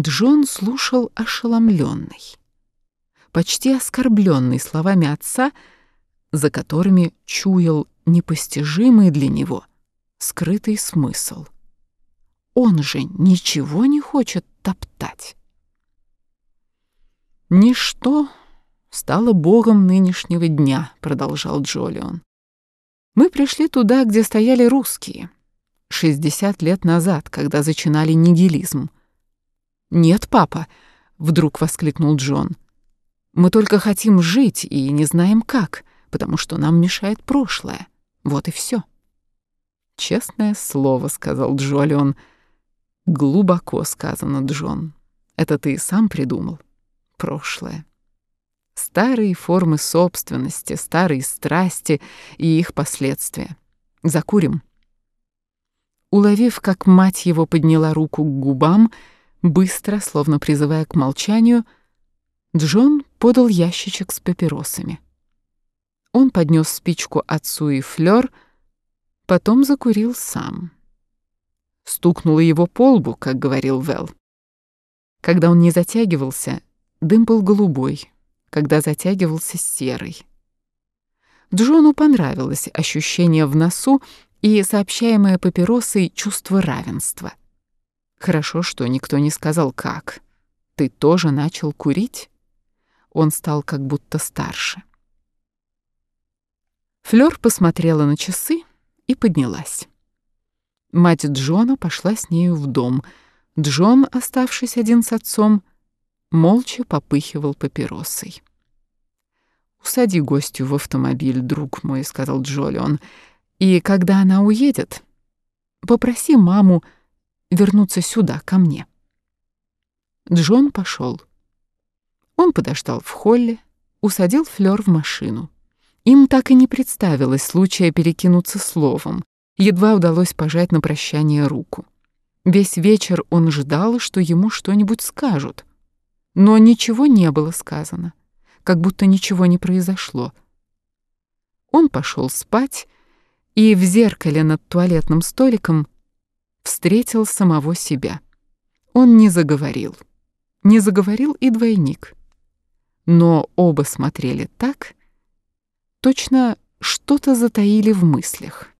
Джон слушал ошеломленный, почти оскорбленный словами отца, за которыми чуял непостижимый для него скрытый смысл. Он же ничего не хочет топтать. «Ничто стало богом нынешнего дня», — продолжал Джолион. «Мы пришли туда, где стояли русские, 60 лет назад, когда зачинали нигилизм. «Нет, папа», — вдруг воскликнул Джон. «Мы только хотим жить и не знаем как, потому что нам мешает прошлое. Вот и все. «Честное слово», — сказал Джолион. «Глубоко сказано, Джон. Это ты сам придумал. Прошлое. Старые формы собственности, старые страсти и их последствия. Закурим». Уловив, как мать его подняла руку к губам, — Быстро, словно призывая к молчанию, Джон подал ящичек с папиросами. Он поднес спичку отцу и флёр, потом закурил сам. Стукнуло его по лбу, как говорил Вэл. Когда он не затягивался, дым был голубой, когда затягивался серый. Джону понравилось ощущение в носу и сообщаемое папиросой чувство равенства — Хорошо, что никто не сказал «как». Ты тоже начал курить? Он стал как будто старше. Флёр посмотрела на часы и поднялась. Мать Джона пошла с нею в дом. Джон, оставшись один с отцом, молча попыхивал папиросой. «Усади гостю в автомобиль, друг мой», — сказал Джолион. «И когда она уедет, попроси маму вернуться сюда, ко мне. Джон пошел. Он подождал в холле, усадил Флёр в машину. Им так и не представилось случая перекинуться словом. Едва удалось пожать на прощание руку. Весь вечер он ждал, что ему что-нибудь скажут. Но ничего не было сказано, как будто ничего не произошло. Он пошел спать, и в зеркале над туалетным столиком встретил самого себя. Он не заговорил. Не заговорил и двойник. Но оба смотрели так, точно что-то затаили в мыслях.